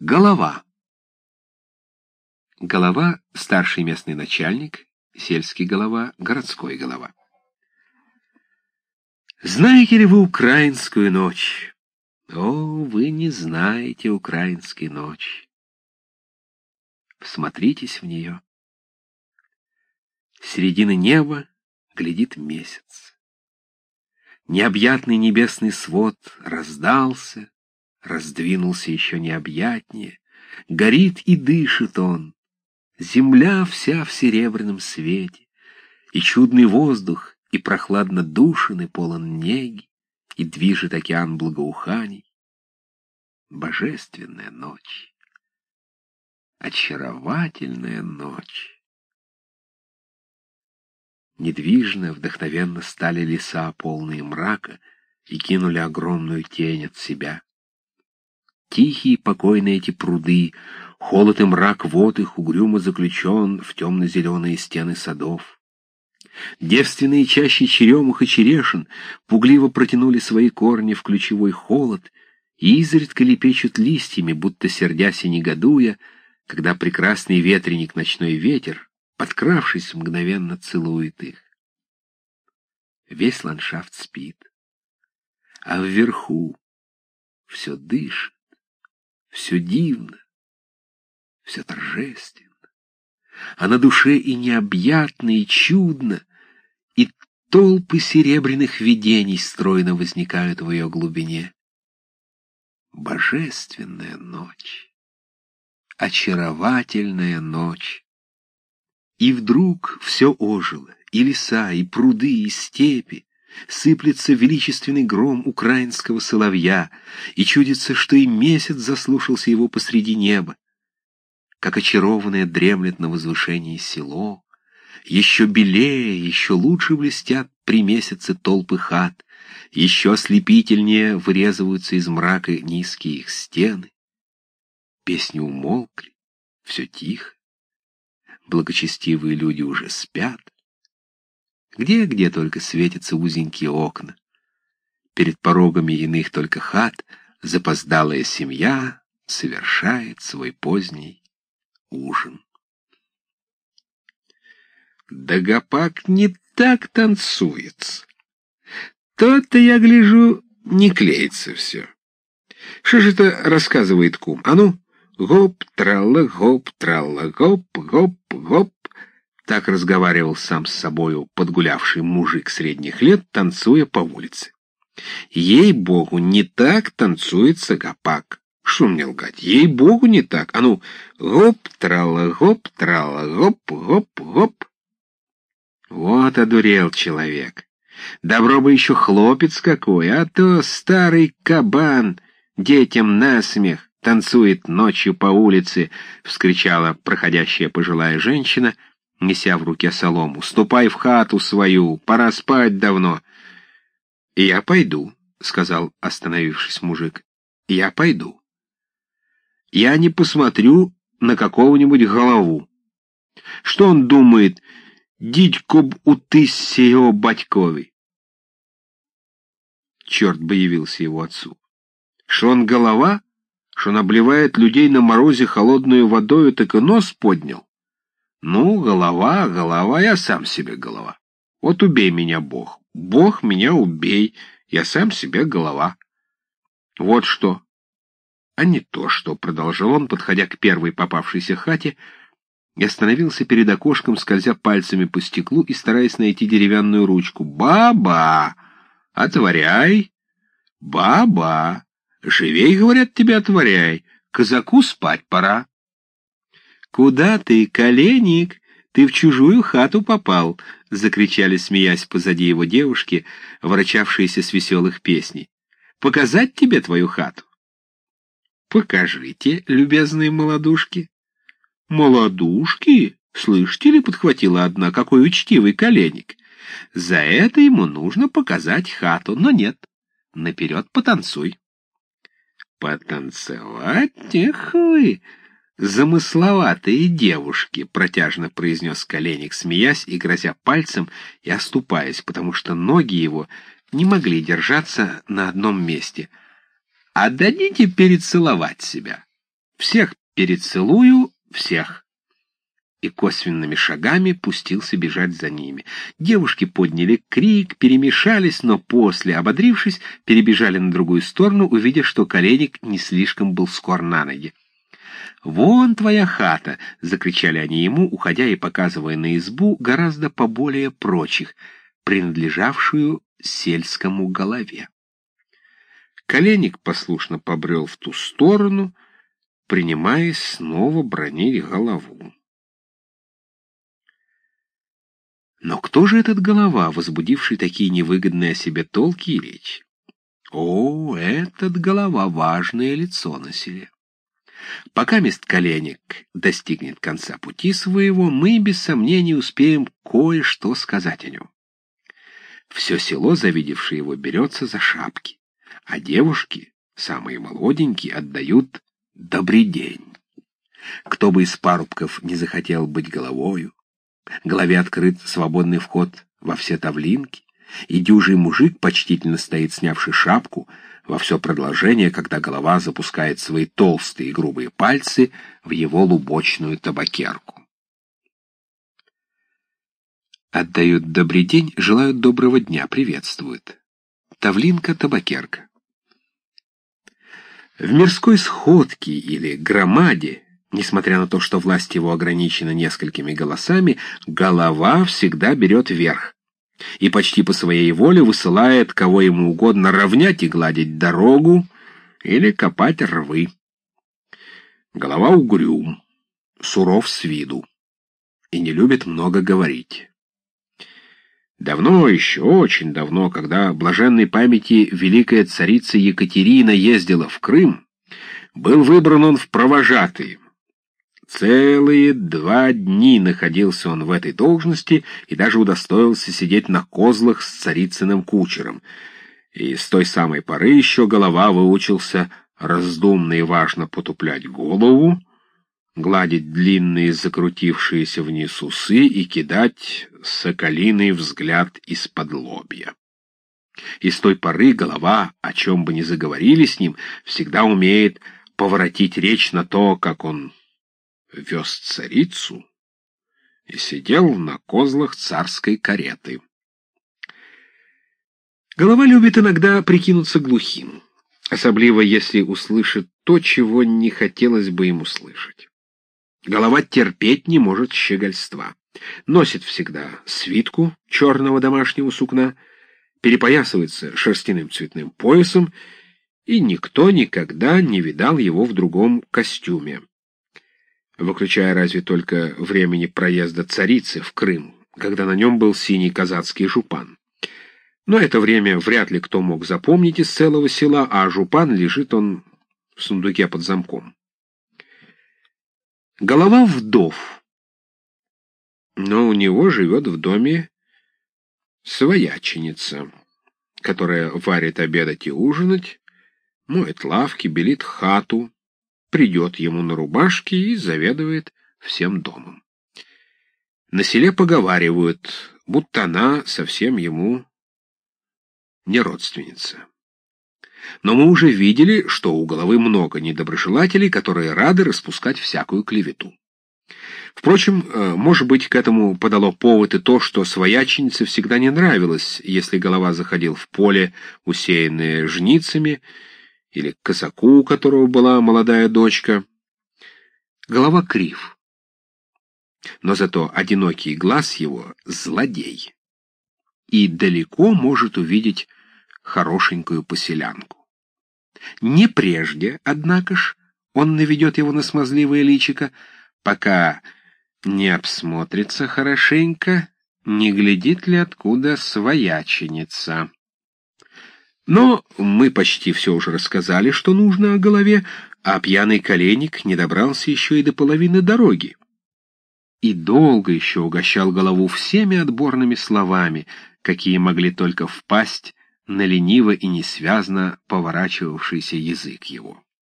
Голова. Голова — старший местный начальник, сельский голова — городской голова. Знаете ли вы украинскую ночь? О, вы не знаете украинской ночи. Всмотритесь в нее. С середины неба глядит месяц. Необъятный небесный свод раздался, раздвинулся еще необъятнее, горит и дышит он. Земля вся в серебряном свете, и чудный воздух, и прохладно душен, и полон неги, и движет океан благоуханий. Божественная ночь, очаровательная ночь. Недвижно, вдохновенно стали леса, полные мрака, и кинули огромную тень от себя. Тихие и покойные эти пруды, холод и мрак вод их угрюмо заключен в темно-зеленые стены садов. Девственные чаще черемух и черешин пугливо протянули свои корни в ключевой холод и изредка лепечут листьями, будто сердясь и негодуя, когда прекрасный ветреник ночной ветер, подкравшись, мгновенно целует их. Весь ландшафт спит, а вверху все дышит все дивно, все торжественно, а на душе и необъятно, и чудно, и толпы серебряных видений стройно возникают в ее глубине. Божественная ночь, очаровательная ночь. И вдруг все ожило, и леса, и пруды, и степи, сыплется величественный гром украинского соловья, и чудится, что и месяц заслушался его посреди неба. Как очарованное дремлет на возвышении село, еще белее, еще лучше блестят при месяце толпы хат, еще ослепительнее вырезываются из мрака низкие их стены. Песни умолкли, все тихо, благочестивые люди уже спят, где-где только светятся узенькие окна. Перед порогами иных только хат запоздалая семья совершает свой поздний ужин. Дагопак не так танцуется. То-то, я гляжу, не клеится все. Что же это рассказывает кум? А ну, гоп, тралла, гоп, Так разговаривал сам с собою подгулявший мужик средних лет, танцуя по улице. Ей-богу, не так танцует Сагапак. Что мне лгать? Ей-богу, не так. А ну, гоп-трала, гоп-трала, гоп-гоп-гоп. Вот одурел человек. Добро бы еще хлопец какой, а то старый кабан детям насмех танцует ночью по улице, — вскричала проходящая пожилая женщина — неся в руке солому. «Ступай в хату свою, пора спать давно». «Я пойду», — сказал, остановившись мужик. «Я пойду. Я не посмотрю на какого-нибудь голову. Что он думает, дідько б утисся его батькови?» Черт бы явился его отцу. Что он голова, что он людей на морозе холодную водою, так и нос поднял. Ну, голова, голова, я сам себе голова. Вот убей меня, Бог. Бог меня убей, я сам себе голова. Вот что. А не то что, продолжал он, подходя к первой попавшейся хате, и остановился перед окошком, скользя пальцами по стеклу и стараясь найти деревянную ручку. «Баба! Отворяй! Баба! Живей, говорят тебе, отворяй! Казаку спать пора!» «Куда ты, коленник? Ты в чужую хату попал!» — закричали, смеясь позади его девушки, ворочавшиеся с веселых песней. «Показать тебе твою хату?» «Покажите, любезные молодушки». «Молодушки? Слышите ли?» — подхватила одна. «Какой учтивый коленник!» «За это ему нужно показать хату, но нет. Наперед потанцуй». «Потанцевать? Эх вы!» «Замысловатые девушки», — протяжно произнес коленник, смеясь и грозя пальцем и оступаясь, потому что ноги его не могли держаться на одном месте. «А дадите перецеловать себя?» Всех перецелую, всех и косвенными шагами пустился бежать за ними. Девушки подняли крик, перемешались, но после, ободрившись, перебежали на другую сторону, увидев, что коленник не слишком был скор на ноги. «Вон твоя хата!» — закричали они ему, уходя и показывая на избу гораздо поболее прочих, принадлежавшую сельскому голове. Коленник послушно побрел в ту сторону, принимаясь снова бронить голову. Но кто же этот голова, возбудивший такие невыгодные о себе толки и речи? О, этот голова — важное лицо на селе. Пока мест коленник достигнет конца пути своего, мы без сомнения успеем кое-что сказать о нем. Все село, завидевшее его, берется за шапки, а девушки, самые молоденькие, отдают «добрый день». Кто бы из парубков не захотел быть головою, Голове открыт свободный вход во все тавлинки, и дюжий мужик почтительно стоит, снявший шапку, во все продолжение, когда голова запускает свои толстые и грубые пальцы в его лубочную табакерку. Отдают добрый день, желают доброго дня, приветствуют. Тавлинка-табакерка. В мирской сходке или громаде Несмотря на то, что власть его ограничена несколькими голосами, голова всегда берет верх и почти по своей воле высылает кого ему угодно равнять и гладить дорогу или копать рвы. Голова угрюм, суров с виду и не любит много говорить. Давно еще, очень давно, когда блаженной памяти великая царица Екатерина ездила в Крым, был выбран он в провожатые, Целые два дни находился он в этой должности и даже удостоился сидеть на козлах с царицыным кучером. И с той самой поры еще голова выучился раздумно и важно потуплять голову, гладить длинные закрутившиеся вниз усы и кидать соколиный взгляд из-под лобья. И с той поры голова, о чем бы ни заговорили с ним, всегда умеет поворотить речь на то, как он вез царицу и сидел на козлах царской кареты. Голова любит иногда прикинуться глухим, особливо если услышит то, чего не хотелось бы ему слышать. Голова терпеть не может щегольства. Носит всегда свитку черного домашнего сукна, перепоясывается шерстяным цветным поясом, и никто никогда не видал его в другом костюме выключая разве только времени проезда царицы в Крым, когда на нем был синий казацкий жупан. Но это время вряд ли кто мог запомнить из целого села, а жупан лежит он в сундуке под замком. Голова вдов, но у него живет в доме свояченица, которая варит обедать и ужинать, моет лавки, белит хату, придет ему на рубашке и заведует всем домом. На селе поговаривают, будто она совсем ему не родственница. Но мы уже видели, что у головы много недоброжелателей, которые рады распускать всякую клевету. Впрочем, э, может быть, к этому подало повод и то, что свояченице всегда не нравилось, если голова заходил в поле, усеянное жницами, или к казаку, у которого была молодая дочка. Голова крив, но зато одинокий глаз его — злодей, и далеко может увидеть хорошенькую поселянку. Не прежде, однако ж, он наведет его на смазливое личико, пока не обсмотрится хорошенько, не глядит ли откуда свояченица. Но мы почти все уже рассказали, что нужно о голове, а пьяный коленник не добрался еще и до половины дороги. И долго еще угощал голову всеми отборными словами, какие могли только впасть на лениво и несвязно поворачивавшийся язык его.